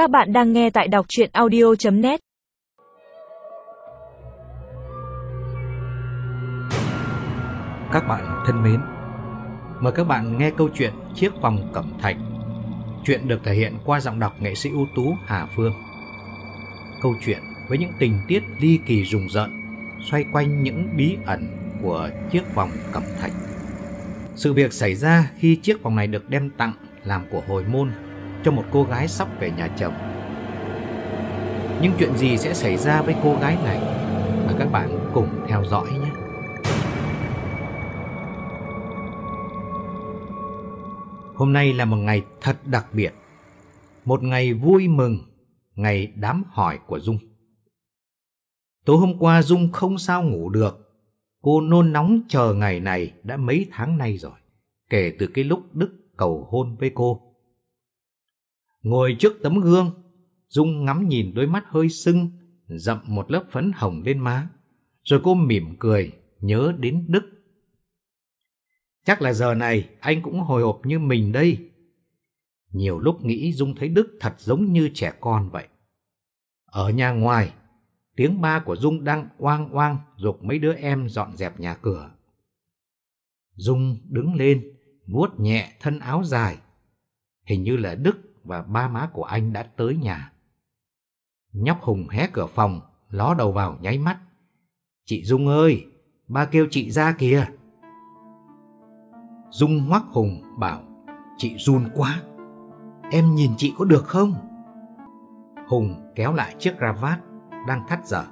Các bạn đang nghe tại đọc chuyện audio.net Các bạn thân mến, mời các bạn nghe câu chuyện Chiếc vòng cẩm thạch. Chuyện được thể hiện qua giọng đọc nghệ sĩ ưu tú Hà Phương. Câu chuyện với những tình tiết ly kỳ rùng rợn xoay quanh những bí ẩn của chiếc vòng cẩm thạch. Sự việc xảy ra khi chiếc vòng này được đem tặng làm của hồi môn cho một cô gái sắp về nhà chồng. Nhưng chuyện gì sẽ xảy ra với cô gái này? Mời các bạn cùng theo dõi nhé. Hôm nay là một ngày thật đặc biệt. Một ngày vui mừng, ngày đám hỏi của Dung. Tối hôm qua Dung không sao ngủ được. Cô nôn nóng chờ ngày này đã mấy tháng nay rồi, kể từ cái lúc Đức cầu hôn với cô. Ngồi trước tấm gương, Dung ngắm nhìn đôi mắt hơi sưng, dậm một lớp phấn hồng lên má. Rồi cô mỉm cười, nhớ đến Đức. Chắc là giờ này anh cũng hồi hộp như mình đây. Nhiều lúc nghĩ Dung thấy Đức thật giống như trẻ con vậy. Ở nhà ngoài, tiếng ba của Dung đang oang oang dục mấy đứa em dọn dẹp nhà cửa. Dung đứng lên, vuốt nhẹ thân áo dài. Hình như là Đức và ba má của anh đã tới nhà. Nhóc Hùng hé cửa phòng, ló đầu vào nháy mắt. Chị Dung ơi, ba kêu chị ra kìa. Dung hoắc Hùng bảo, chị run quá. Em nhìn chị có được không? Hùng kéo lại chiếc cravat đang thắt dở.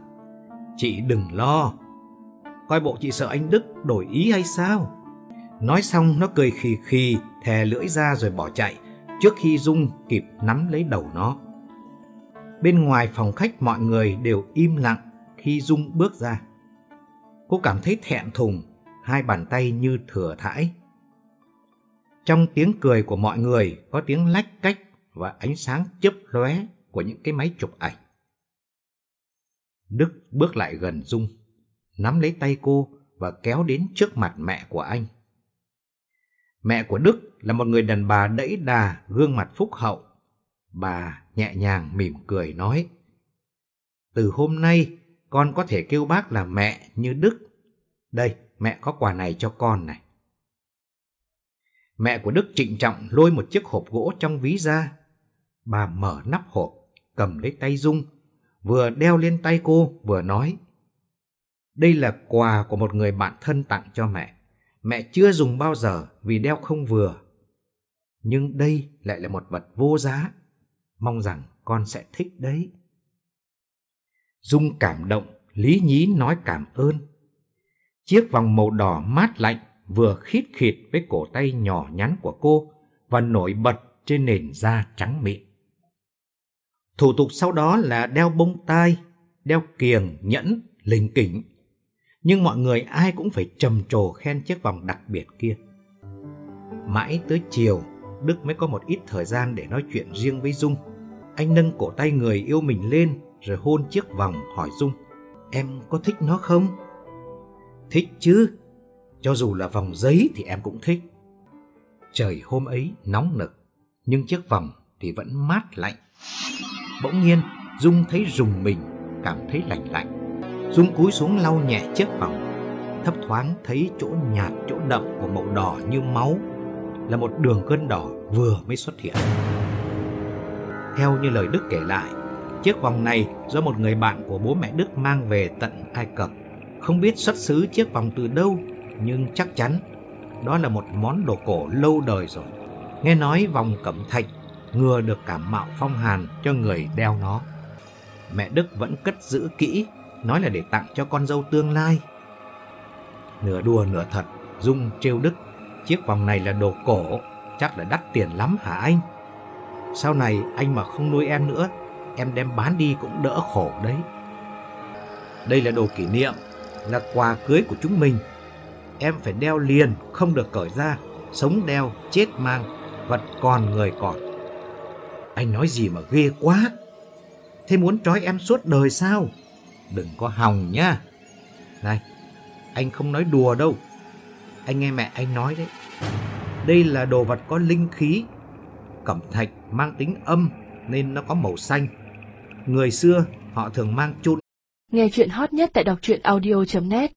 Chị đừng lo. Coi bộ chị sợ anh Đức đổi ý hay sao? Nói xong nó cười khì khì, thè lưỡi ra rồi bỏ chạy, trước khi Dung kịp nắm lấy đầu nó. Bên ngoài phòng khách mọi người đều im lặng khi Dung bước ra. Cô cảm thấy thẹn thùng, hai bàn tay như thừa thãi. Trong tiếng cười của mọi người có tiếng lách cách và ánh sáng chớp lóe của những cái máy chụp ảnh. Đức bước lại gần Dung, nắm lấy tay cô và kéo đến trước mặt mẹ của anh. Mẹ của Đức là một người đàn bà đẫy đà, gương mặt phúc hậu. Bà nhẹ nhàng mỉm cười nói, Từ hôm nay, con có thể kêu bác là mẹ như Đức. Đây, mẹ có quà này cho con này. Mẹ của Đức trịnh trọng lôi một chiếc hộp gỗ trong ví ra. Bà mở nắp hộp, cầm lấy tay Dung, vừa đeo lên tay cô vừa nói. Đây là quà của một người bạn thân tặng cho mẹ. Mẹ chưa dùng bao giờ vì đeo không vừa. Nhưng đây lại là một vật vô giá. Mong rằng con sẽ thích đấy. Dung cảm động, lý nhí nói cảm ơn. Chiếc vòng màu đỏ mát lạnh vừa khít khịt với cổ tay nhỏ nhắn của cô và nổi bật trên nền da trắng mịn. Thủ tục sau đó là đeo bông tai, đeo kiềng, nhẫn, lình kỉnh. Nhưng mọi người ai cũng phải trầm trồ khen chiếc vòng đặc biệt kia. Mãi tới chiều, Đức mới có một ít thời gian để nói chuyện riêng với Dung. Anh nâng cổ tay người yêu mình lên rồi hôn chiếc vòng hỏi Dung. Em có thích nó không? Thích chứ. Cho dù là vòng giấy thì em cũng thích. Trời hôm ấy nóng nực, nhưng chiếc vòng thì vẫn mát lạnh. Bỗng nhiên, Dung thấy rùng mình, cảm thấy lạnh lạnh. Dung cúi xuống lau nhẹ chiếc vòng. Thấp thoáng thấy chỗ nhạt, chỗ đậm của màu đỏ như máu là một đường cơn đỏ vừa mới xuất hiện. Theo như lời Đức kể lại, chiếc vòng này do một người bạn của bố mẹ Đức mang về tận Ai Cập. Không biết xuất xứ chiếc vòng từ đâu, nhưng chắc chắn đó là một món đồ cổ lâu đời rồi. Nghe nói vòng cẩm thạch ngừa được cảm mạo phong hàn cho người đeo nó. Mẹ Đức vẫn cất giữ kỹ, nói là để tặng cho con dâu tương lai. Nửa đùa nửa thật, Dung trêu Đức, chiếc vòng này là đồ cổ, chắc là đắt tiền lắm hả anh? Sau này anh mà không nuôi em nữa, em đem bán đi cũng đỡ khổ đấy. Đây là đồ kỷ niệm, là quà cưới của chúng mình. Em phải đeo liền, không được cởi ra, sống đeo, chết mang, vật còn người còn. Anh nói gì mà ghê quá. Thế muốn trói em suốt đời sao? Đừng có hòng nhá. Này, anh không nói đùa đâu. Anh nghe mẹ anh nói đấy. Đây là đồ vật có linh khí. Cẩm thạch mang tính âm, nên nó có màu xanh. Người xưa họ thường mang chun. Nghe chuyện hot nhất tại đọc truyện audio.net